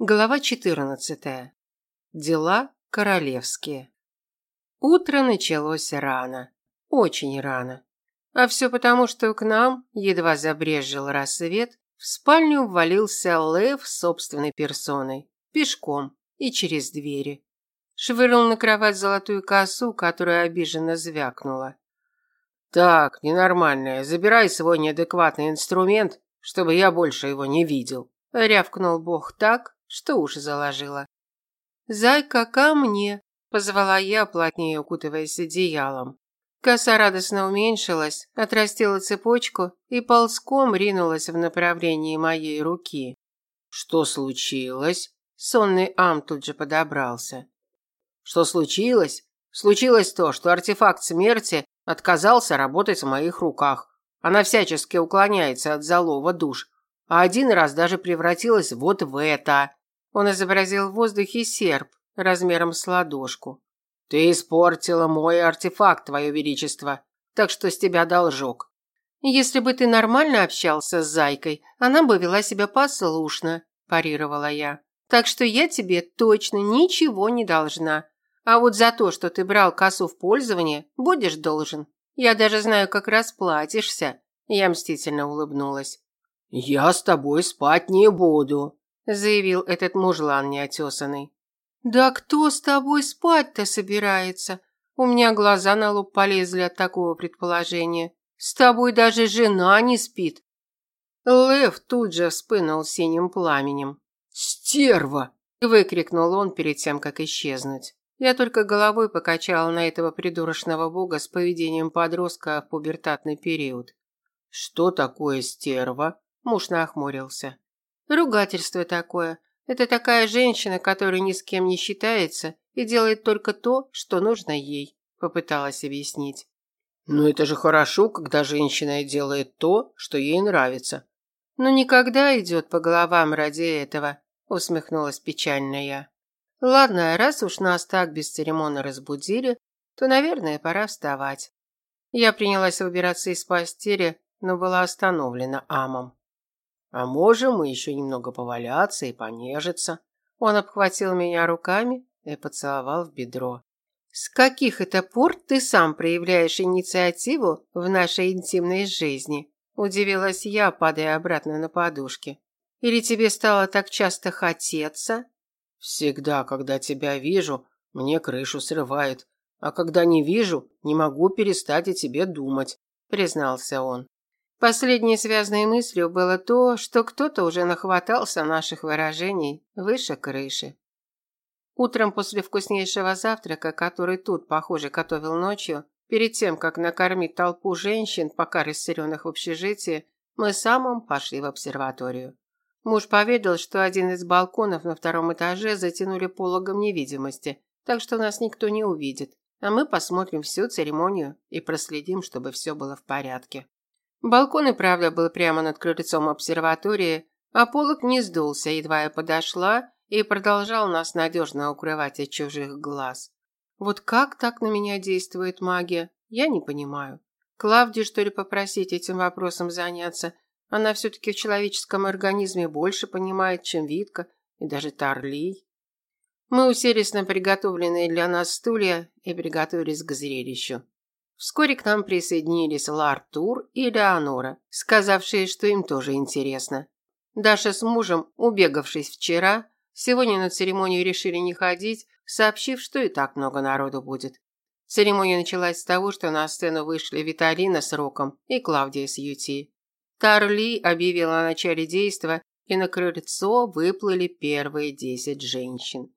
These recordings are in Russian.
Глава 14. Дела королевские. Утро началось рано. Очень рано. А все потому, что к нам, едва забрезжил рассвет, в спальню ввалился Лев собственной персоной, пешком и через двери. Швырнул на кровать золотую косу, которая обиженно звякнула. «Так, ненормальная, забирай свой неадекватный инструмент, чтобы я больше его не видел», рявкнул Бог так, что уши заложила. «Зайка, ко мне!» – позвала я, плотнее укутываясь одеялом. Коса радостно уменьшилась, отрастила цепочку и ползком ринулась в направлении моей руки. «Что случилось?» Сонный Ам тут же подобрался. «Что случилось?» «Случилось то, что артефакт смерти отказался работать в моих руках. Она всячески уклоняется от залова душ, а один раз даже превратилась вот в это». Он изобразил в воздухе серп размером с ладошку. Ты испортила мой артефакт, твое величество, так что с тебя должок. Если бы ты нормально общался с зайкой, она бы вела себя послушно, парировала я. Так что я тебе точно ничего не должна. А вот за то, что ты брал косу в пользование, будешь должен. Я даже знаю, как расплатишься. Я мстительно улыбнулась. Я с тобой спать не буду, заявил этот мужлан неотесанный. «Да кто с тобой спать-то собирается?» У меня глаза на лоб полезли от такого предположения. «С тобой даже жена не спит». Лев тут же вспынул синим пламенем. «Стерва!» – выкрикнул он перед тем, как исчезнуть. Я только головой покачала на этого придурочного бога с поведением подростка в пубертатный период. «Что такое стерва?» – муж нахмурился. Ругательство такое. Это такая женщина, которая ни с кем не считается и делает только то, что нужно ей, попыталась объяснить. Но это же хорошо, когда женщина делает то, что ей нравится. Но никогда идет по головам ради этого, усмехнулась печально я. Ладно, раз уж нас так бесцеремонно разбудили, то, наверное, пора вставать. Я принялась выбираться из постели, но была остановлена Амом. А можем мы еще немного поваляться и понежиться. Он обхватил меня руками и поцеловал в бедро. С каких это пор ты сам проявляешь инициативу в нашей интимной жизни? Удивилась я, падая обратно на подушки. Или тебе стало так часто хотеться? Всегда, когда тебя вижу, мне крышу срывает, а когда не вижу, не могу перестать о тебе думать, признался он. Последней связанной мыслью было то, что кто-то уже нахватался наших выражений выше крыши. Утром после вкуснейшего завтрака, который тут, похоже, готовил ночью, перед тем, как накормить толпу женщин, пока расселенных в общежитии, мы с пошли в обсерваторию. Муж поведал, что один из балконов на втором этаже затянули пологом невидимости, так что нас никто не увидит, а мы посмотрим всю церемонию и проследим, чтобы все было в порядке. Балкон и правда был прямо над крыльцом обсерватории, а полок не сдулся, едва я подошла, и продолжал нас надежно укрывать от чужих глаз. Вот как так на меня действует магия, я не понимаю. Клавдию, что ли, попросить этим вопросом заняться? Она все-таки в человеческом организме больше понимает, чем Витка и даже Тарлей. Мы уселись на приготовленные для нас стулья и приготовились к зрелищу. Вскоре к нам присоединились Лартур и Леонора, сказавшие, что им тоже интересно. Даша с мужем, убегавшись вчера, сегодня на церемонию решили не ходить, сообщив, что и так много народу будет. Церемония началась с того, что на сцену вышли Виталина с Роком и Клавдия с Юти. Тарли объявила о начале действа, и на крыльцо выплыли первые десять женщин.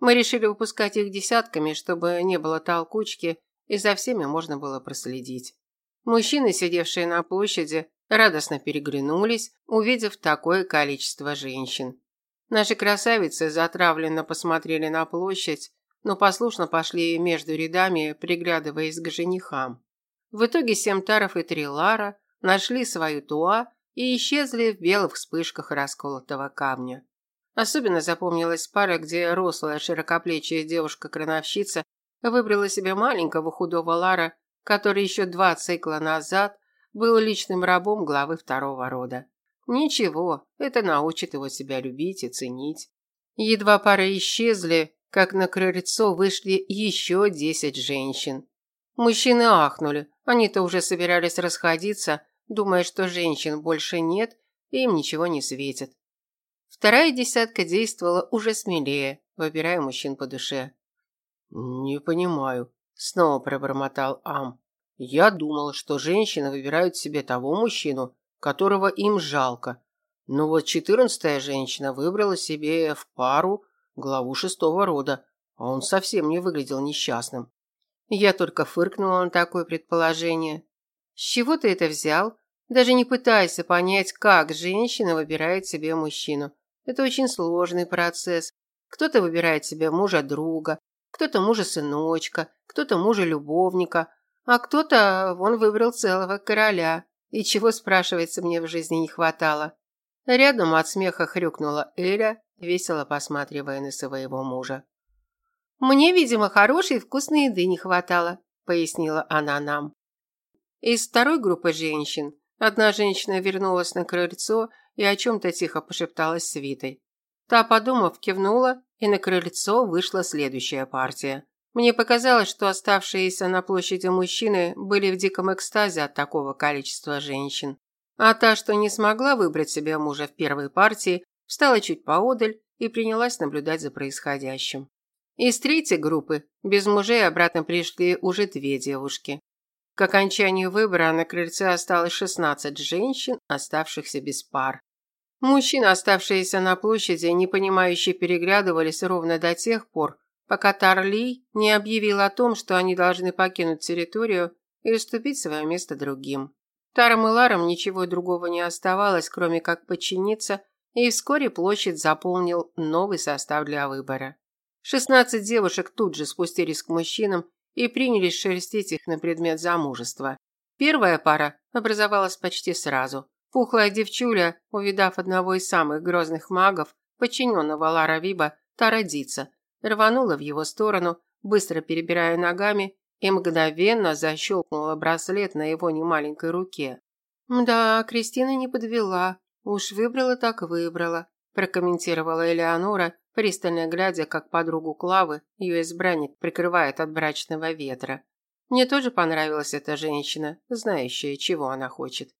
Мы решили выпускать их десятками, чтобы не было толкучки, и за всеми можно было проследить. Мужчины, сидевшие на площади, радостно переглянулись, увидев такое количество женщин. Наши красавицы затравленно посмотрели на площадь, но послушно пошли между рядами, приглядываясь к женихам. В итоге Семтаров и Трилара нашли свою туа и исчезли в белых вспышках расколотого камня. Особенно запомнилась пара, где рослая широкоплечая девушка-крановщица Выбрала себе маленького худого Лара, который еще два цикла назад был личным рабом главы второго рода. Ничего, это научит его себя любить и ценить. Едва пары исчезли, как на крыльцо вышли еще десять женщин. Мужчины ахнули, они-то уже собирались расходиться, думая, что женщин больше нет и им ничего не светит. Вторая десятка действовала уже смелее, выбирая мужчин по душе. «Не понимаю», – снова пробормотал Ам. «Я думал, что женщины выбирают себе того мужчину, которого им жалко. Но вот четырнадцатая женщина выбрала себе в пару главу шестого рода, а он совсем не выглядел несчастным. Я только фыркнула на такое предположение. С чего ты это взял? Даже не пытайся понять, как женщина выбирает себе мужчину. Это очень сложный процесс. Кто-то выбирает себе мужа-друга, кто-то мужа-сыночка, кто-то мужа-любовника, а кто-то вон выбрал целого короля. И чего, спрашивается, мне в жизни не хватало. Рядом от смеха хрюкнула Эля, весело посматривая на своего мужа. «Мне, видимо, хорошей вкусной еды не хватало», – пояснила она нам. Из второй группы женщин одна женщина вернулась на крыльцо и о чем-то тихо пошепталась с Витой. Та, подумав, кивнула, и на крыльцо вышла следующая партия. Мне показалось, что оставшиеся на площади мужчины были в диком экстазе от такого количества женщин. А та, что не смогла выбрать себе мужа в первой партии, встала чуть поодаль и принялась наблюдать за происходящим. Из третьей группы без мужей обратно пришли уже две девушки. К окончанию выбора на крыльце осталось 16 женщин, оставшихся без пар. Мужчины, оставшиеся на площади, непонимающе переглядывались ровно до тех пор, пока Тарли не объявил о том, что они должны покинуть территорию и уступить свое место другим. Тарам и Ларам ничего другого не оставалось, кроме как подчиниться, и вскоре площадь заполнил новый состав для выбора. Шестнадцать девушек тут же спустились к мужчинам и принялись шерстить их на предмет замужества. Первая пара образовалась почти сразу. Пухлая девчуля, увидав одного из самых грозных магов, подчиненного Лара Виба, Тарадица, рванула в его сторону, быстро перебирая ногами, и мгновенно защелкнула браслет на его немаленькой руке. «Да, Кристина не подвела. Уж выбрала так выбрала», прокомментировала Элеонора, пристально глядя, как подругу Клавы ее избранник прикрывает от брачного ветра. Мне тоже понравилась эта женщина, знающая, чего она хочет.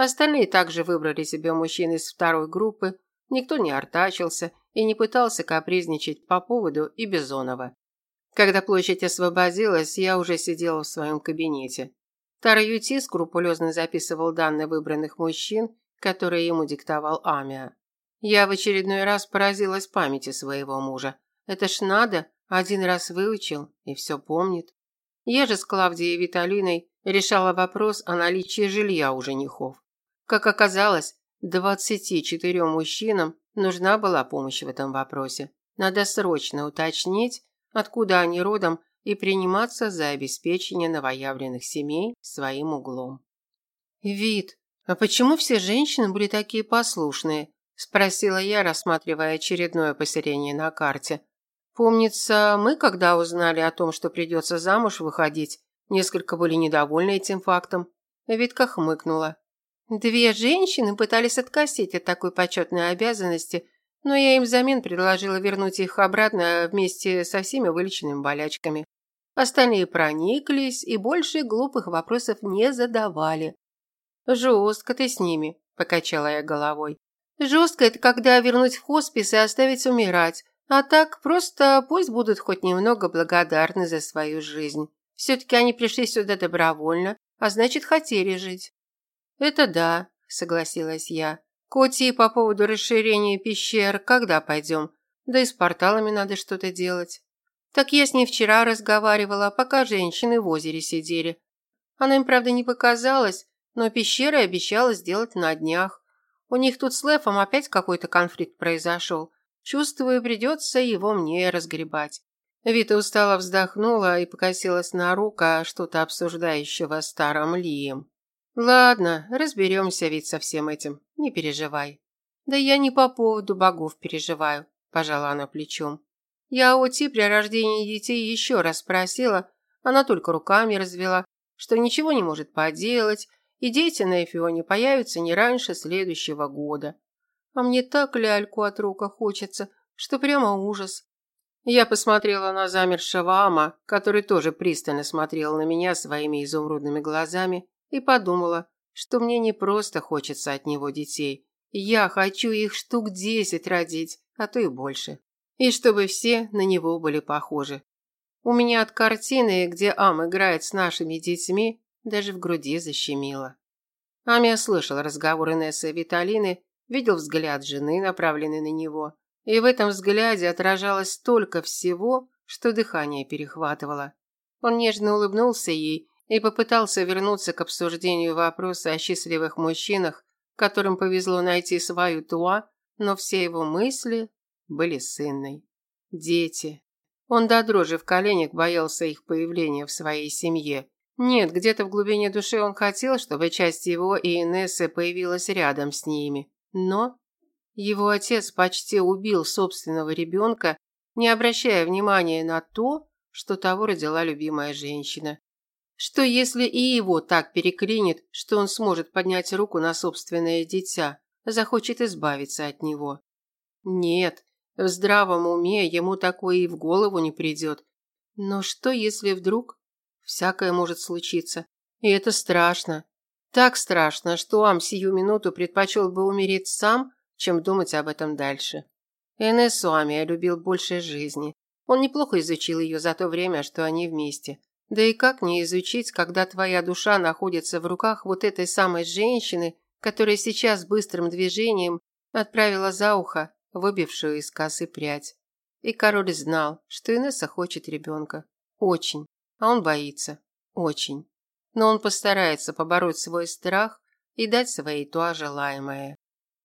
Остальные также выбрали себе мужчин из второй группы, никто не артачился и не пытался капризничать по поводу и Бизонова. Когда площадь освободилась, я уже сидела в своем кабинете. Тараюти скрупулезно записывал данные выбранных мужчин, которые ему диктовал Амиа. Я в очередной раз поразилась памяти своего мужа. Это ж надо, один раз выучил и все помнит. Я же с Клавдией и Виталиной решала вопрос о наличии жилья у женихов. Как оказалось, 24 мужчинам нужна была помощь в этом вопросе. Надо срочно уточнить, откуда они родом, и приниматься за обеспечение новоявленных семей своим углом. «Вид, а почему все женщины были такие послушные?» спросила я, рассматривая очередное поселение на карте. Помнится, мы, когда узнали о том, что придется замуж выходить, несколько были недовольны этим фактом. Витка хмыкнула. Две женщины пытались откосить от такой почетной обязанности, но я им взамен предложила вернуть их обратно вместе со всеми вылеченными болячками. Остальные прониклись и больше глупых вопросов не задавали. «Жестко ты с ними», – покачала я головой. Жестко это когда вернуть в хоспис и оставить умирать. А так просто пусть будут хоть немного благодарны за свою жизнь. Все-таки они пришли сюда добровольно, а значит, хотели жить. Это да, согласилась я. Коти, по поводу расширения пещер, когда пойдем? Да и с порталами надо что-то делать. Так я с ней вчера разговаривала, пока женщины в озере сидели. Она им, правда, не показалась, но пещеры обещала сделать на днях. У них тут с Лефом опять какой-то конфликт произошел. Чувствую, придется его мне разгребать. Вита устало вздохнула и покосилась на рука что-то обсуждающего старым Лием. Ладно, разберемся ведь со всем этим, не переживай. Да я не по поводу богов переживаю, пожала она плечом. Я о Ти при рождении детей еще раз спросила, она только руками развела, что ничего не может поделать, и дети на Эфионе появятся не раньше следующего года. А мне так ляльку от рука хочется, что прямо ужас. Я посмотрела на замершего Ама, который тоже пристально смотрел на меня своими изумрудными глазами, и подумала, что мне не просто хочется от него детей. Я хочу их штук десять родить, а то и больше. И чтобы все на него были похожи. У меня от картины, где Ам играет с нашими детьми, даже в груди защемило. Ами слышал разговор Инессы и Виталины, видел взгляд жены, направленный на него, и в этом взгляде отражалось столько всего, что дыхание перехватывало. Он нежно улыбнулся ей и попытался вернуться к обсуждению вопроса о счастливых мужчинах, которым повезло найти свою Туа, но все его мысли были с Инной. Дети. Он до дрожи в коленях боялся их появления в своей семье. Нет, где-то в глубине души он хотел, чтобы часть его и Инессы появилась рядом с ними. Но его отец почти убил собственного ребенка, не обращая внимания на то, что того родила любимая женщина. Что если и его так переклинит, что он сможет поднять руку на собственное дитя, захочет избавиться от него? Нет, в здравом уме ему такое и в голову не придет. Но что если вдруг Всякое может случиться. И это страшно. Так страшно, что Ам сию минуту предпочел бы умереть сам, чем думать об этом дальше. Энессу Амия любил больше жизни. Он неплохо изучил ее за то время, что они вместе. Да и как не изучить, когда твоя душа находится в руках вот этой самой женщины, которая сейчас быстрым движением отправила за ухо выбившую из косы прядь. И король знал, что Инесса хочет ребенка. Очень. А он боится. Очень. Но он постарается побороть свой страх и дать своей Туа желаемое.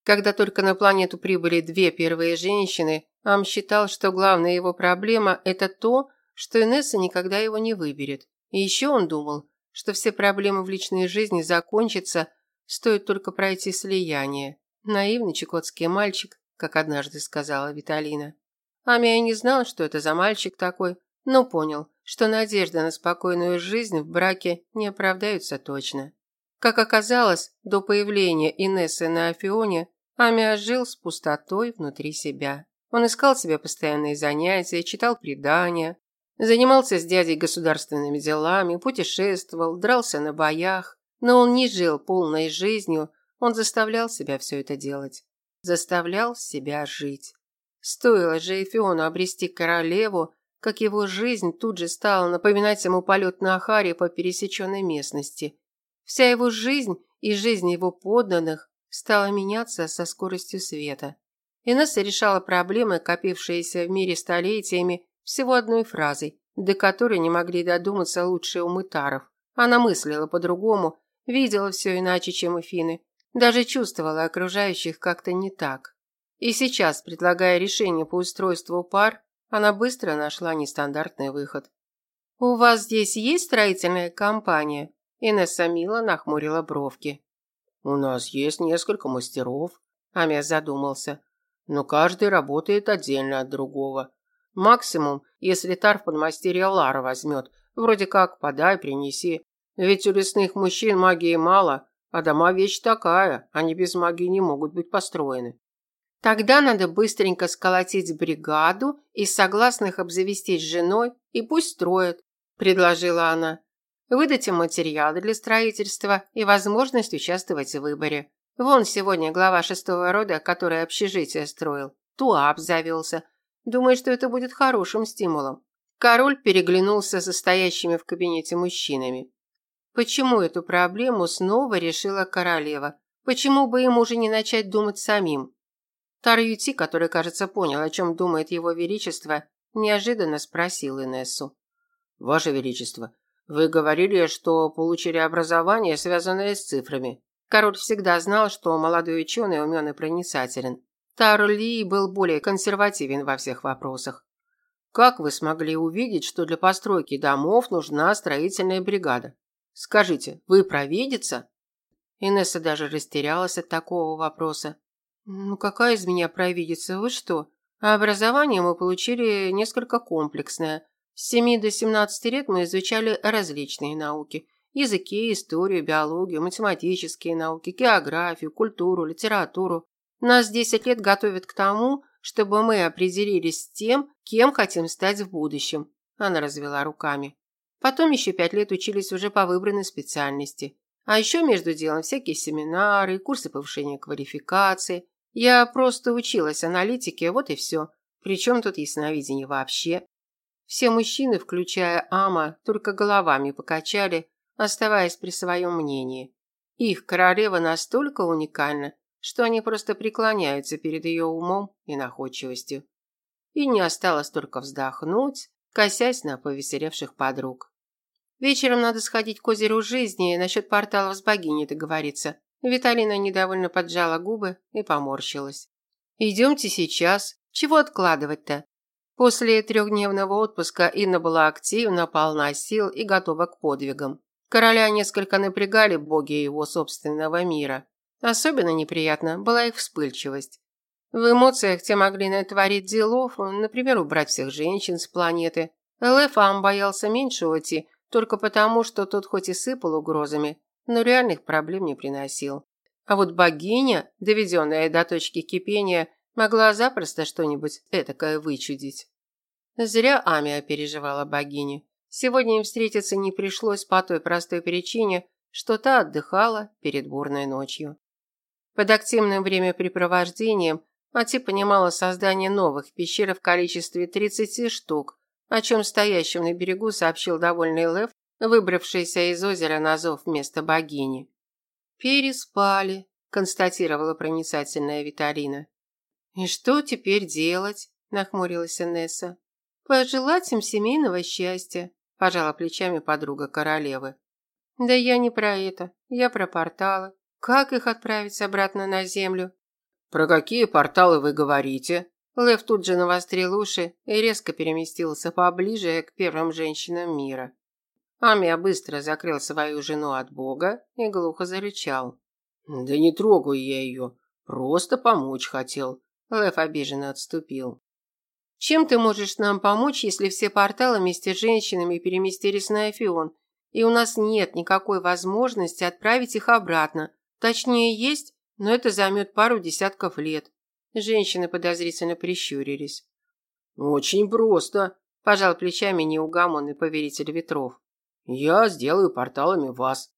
Когда только на планету прибыли две первые женщины, Ам считал, что главная его проблема – это то, что Инесса никогда его не выберет. И еще он думал, что все проблемы в личной жизни закончатся, стоит только пройти слияние. Наивный чукотский мальчик, как однажды сказала Виталина. Амия не знал, что это за мальчик такой, но понял, что надежды на спокойную жизнь в браке не оправдаются точно. Как оказалось, до появления Инессы на Афионе Амиа жил с пустотой внутри себя. Он искал себе постоянные занятия, читал предания, занимался с дядей государственными делами, путешествовал, дрался на боях, но он не жил полной жизнью, он заставлял себя все это делать. Заставлял себя жить. Стоило же Эфиону обрести королеву, как его жизнь тут же стала напоминать ему полет на Ахаре по пересеченной местности. Вся его жизнь и жизнь его подданных стала меняться со скоростью света. Инесса решала проблемы, копившиеся в мире столетиями, всего одной фразой, до которой не могли додуматься лучшие умы таров. Она мыслила по-другому, видела все иначе, чем Эфины, даже чувствовала окружающих как-то не так. И сейчас, предлагая решение по устройству пар, она быстро нашла нестандартный выход. «У вас здесь есть строительная компания?» Инесса Мила нахмурила бровки. «У нас есть несколько мастеров», – Амес задумался. «Но каждый работает отдельно от другого. Максимум, если Тарф подмастерья Лара возьмет, вроде как подай, принеси. Ведь у лесных мужчин магии мало, а дома вещь такая, они без магии не могут быть построены. Тогда надо быстренько сколотить бригаду и согласных обзавестись женой и пусть строят, предложила она. Выдать им материалы для строительства и возможность участвовать в выборе. Вон сегодня глава шестого рода, который общежитие строил, Туап завелся. Думаю, что это будет хорошим стимулом. Король переглянулся со стоящими в кабинете мужчинами. Почему эту проблему снова решила королева? Почему бы ему уже не начать думать самим? Тарьюти, который, кажется, понял, о чем думает его величество, неожиданно спросил Инессу. «Ваше величество, вы говорили, что получили образование, связанное с цифрами. Король всегда знал, что молодой ученый умен и проницателен. Тарли был более консервативен во всех вопросах. Как вы смогли увидеть, что для постройки домов нужна строительная бригада? Скажите, вы провидица?» Инесса даже растерялась от такого вопроса. «Ну какая из меня провидица, вы что? А образование мы получили несколько комплексное. С 7 до 17 лет мы изучали различные науки. Языки, историю, биологию, математические науки, географию, культуру, литературу. Нас 10 лет готовят к тому, чтобы мы определились с тем, кем хотим стать в будущем. Она развела руками. Потом еще пять лет учились уже по выбранной специальности. А еще между делом всякие семинары, курсы повышения квалификации. Я просто училась аналитике, вот и все. Причем тут ясновидение вообще. Все мужчины, включая Ама, только головами покачали, оставаясь при своем мнении. Их королева настолько уникальна, что они просто преклоняются перед ее умом и находчивостью. И не осталось только вздохнуть, косясь на повеселевших подруг. Вечером надо сходить к озеру жизни и насчет порталов с богиней договориться. Виталина недовольно поджала губы и поморщилась. Идемте сейчас. Чего откладывать-то? После трехдневного отпуска Инна была активна, полна сил и готова к подвигам. Короля несколько напрягали боги его собственного мира. Особенно неприятна была их вспыльчивость. В эмоциях те могли натворить делов, например, убрать всех женщин с планеты. Лефам боялся меньше уйти, только потому, что тот хоть и сыпал угрозами, но реальных проблем не приносил. А вот богиня, доведенная до точки кипения, могла запросто что-нибудь этакое вычудить. Зря Амия переживала богиню. Сегодня им встретиться не пришлось по той простой причине, что та отдыхала перед бурной ночью. Под активным времяпрепровождением Ати понимала создание новых пещер в количестве 30 штук, о чем стоящим на берегу сообщил довольный Лев, выбравшийся из озера на зов вместо богини. «Переспали», – констатировала проницательная Виталина. «И что теперь делать?» – нахмурилась Инесса. «Пожелать им семейного счастья», – пожала плечами подруга королевы. «Да я не про это, я про порталы. Как их отправить обратно на землю? Про какие порталы вы говорите? Лев тут же навострил уши и резко переместился поближе к первым женщинам мира. Амия быстро закрыл свою жену от бога и глухо зарычал. Да не трогаю я ее, просто помочь хотел. Лев обиженно отступил. Чем ты можешь нам помочь, если все порталы вместе с женщинами переместились на Эфион, и у нас нет никакой возможности отправить их обратно? Точнее, есть, но это займет пару десятков лет. Женщины подозрительно прищурились. Очень просто, пожал плечами неугомонный повелитель ветров. Я сделаю порталами вас.